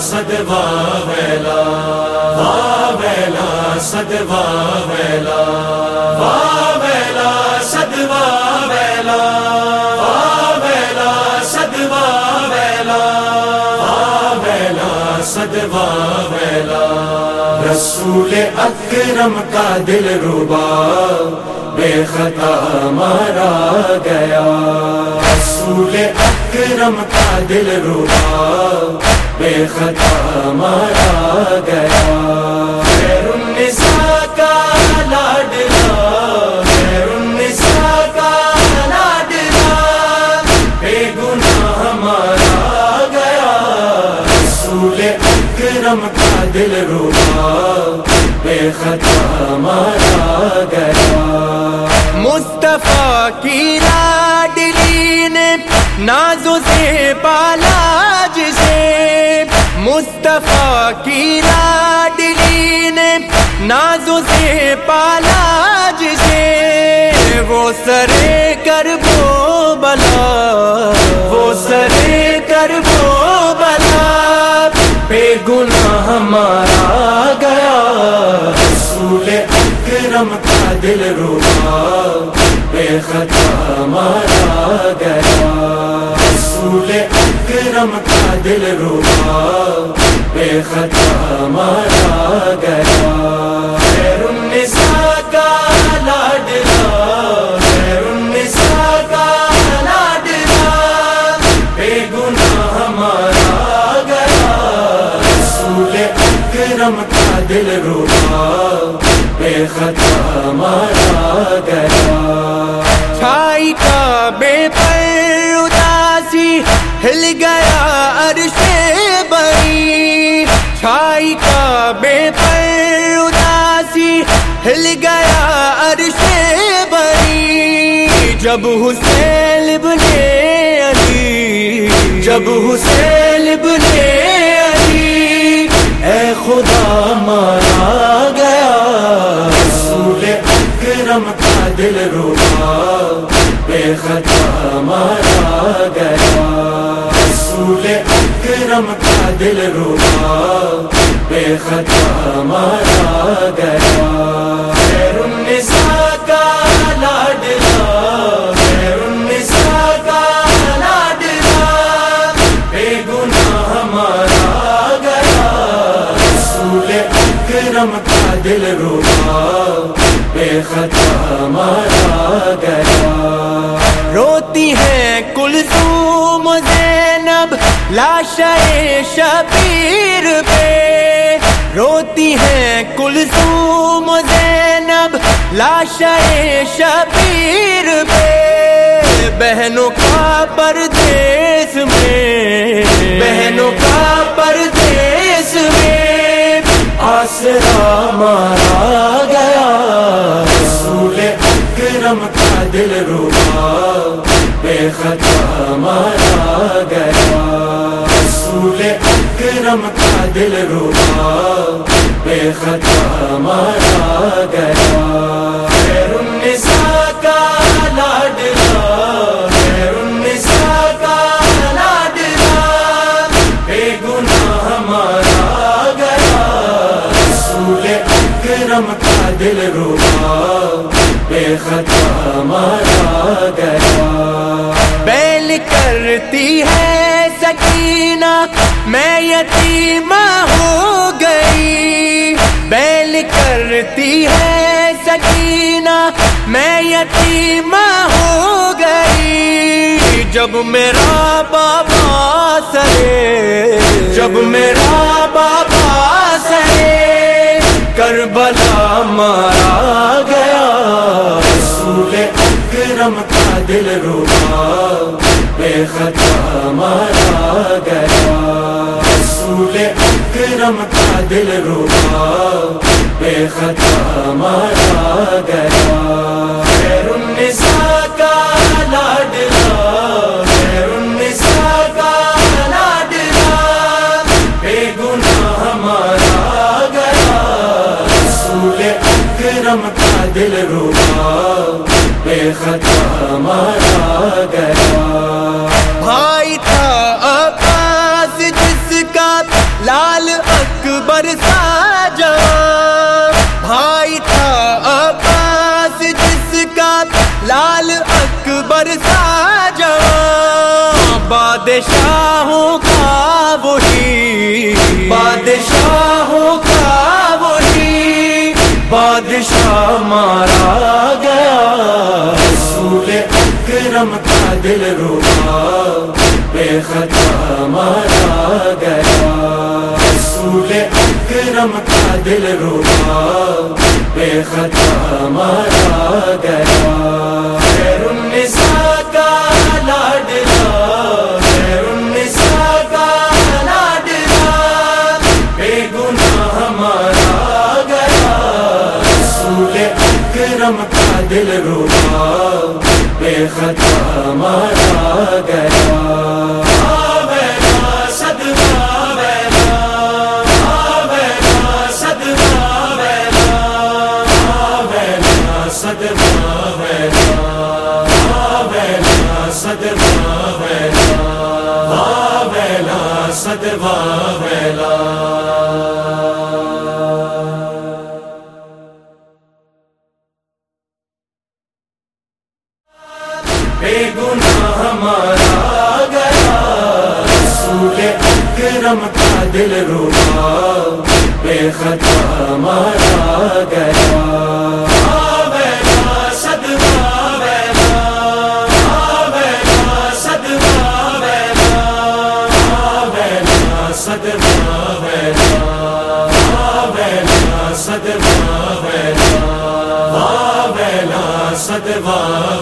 سدوا ویلا، وا ویلا سدوا ویلا، وا ویلا سدوا ویلا، وا ویلا سدوا ویلا، وا ویلا سدوا ویلا۔ رسول اکرم کا دل روبا، بے خطا مارا گیا۔ رسول اکرم کا دل روبا بے خطا مارا گیا۔ خیر النساء کا لاڈلا۔ خیر النساء کا لاڈلا۔ بے گناہ مارا گیا۔ رسول اکرم کا دل روبا بے خطا مارا گیا۔ مصطفیٰ کی لاڈلی نے نازو سے پالا جسے مصطفیٰ کی لاڈلی نے نازو سے پالا جسے وہ سرے کر وہ بلا، وہ سرے کر وہ بلا۔ بے گناہ ہمارا گیا۔ اکرم کا دل روبا بے خطا مارا گیا۔ رسول اکرم کا دل روبا بے خطا مارا گیا۔ خیر النساء کا لاڈلا خیر النساء کا لاڈلا، بے گناہ گیا۔ رسول اکرم کا دل روبا بے خطا مارا گیا۔ چھائی کا بے پر اداسی ہل گیا عرش بری چھائی کا بے پر اداسی ہل گیا عرش بری جب حسین ابن علی، جب حسین ابن علی، اے خدا مارا دل روبا بے خطا مارا گیا۔ رسول اکرم کا دل روبا بے خطا مارا گیا۔ خیر النساء کا لاڈلا خیر النساء کا لاڈلا۔ بے گناہ مارا گیا۔ رسول اکرم کا دل روبا بے خطا مارا گیا روتی ہیں کلثوم زینب لاشا شبیر پہ۔ روتی ہیں کلثوم زینب لاشا شبیر پہ۔ بہنوں کا پردیس میں، بہنوں کا پردیس میں۔ آسرا مارا گیا۔ رسول اکرم کا دل روبا بے خطا مارا گیا۔ رسول اکرم کا دل روبا بے خطا مارا گیا۔ اکرم کا دل روبا بے خطا مارا گیا۔ بیل کرتی ہے سکینہ، میں یتیمہ ہو گئی۔ بیل کرتی ہے سکینہ، میں یتیمہ ہو گئی۔ جب میرا بابا سرے، جب میرا کربلا مارا گیا۔ رسول اکرم کا دل روبا بے خطا مارا گیا۔ رسول اکرم کا دل روبا بے خطا مارا گیا۔ اکرم کا دل روبا بے خطا مارا گیا۔ بھائی تھا عباس جس کا لال اکبر ساجا۔ بھائی تھا عباس جس کا لال اکبر ساجا۔ بادشاہوں کا وہی مارا گیا۔ رسول اکرم کا دل روبا بے خطا مارا گیا۔ رسول اکرم کا دل روبا بے خطا مارا گیا۔ اکرم کا دل روبا بے خطا مارا گیا۔ صدقہ مارا گیا۔ رسول اکرم کا دل روبا بے خطا مارا گیا۔ آویلا صدقہ ویلا آویلا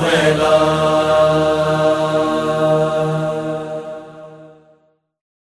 ویلا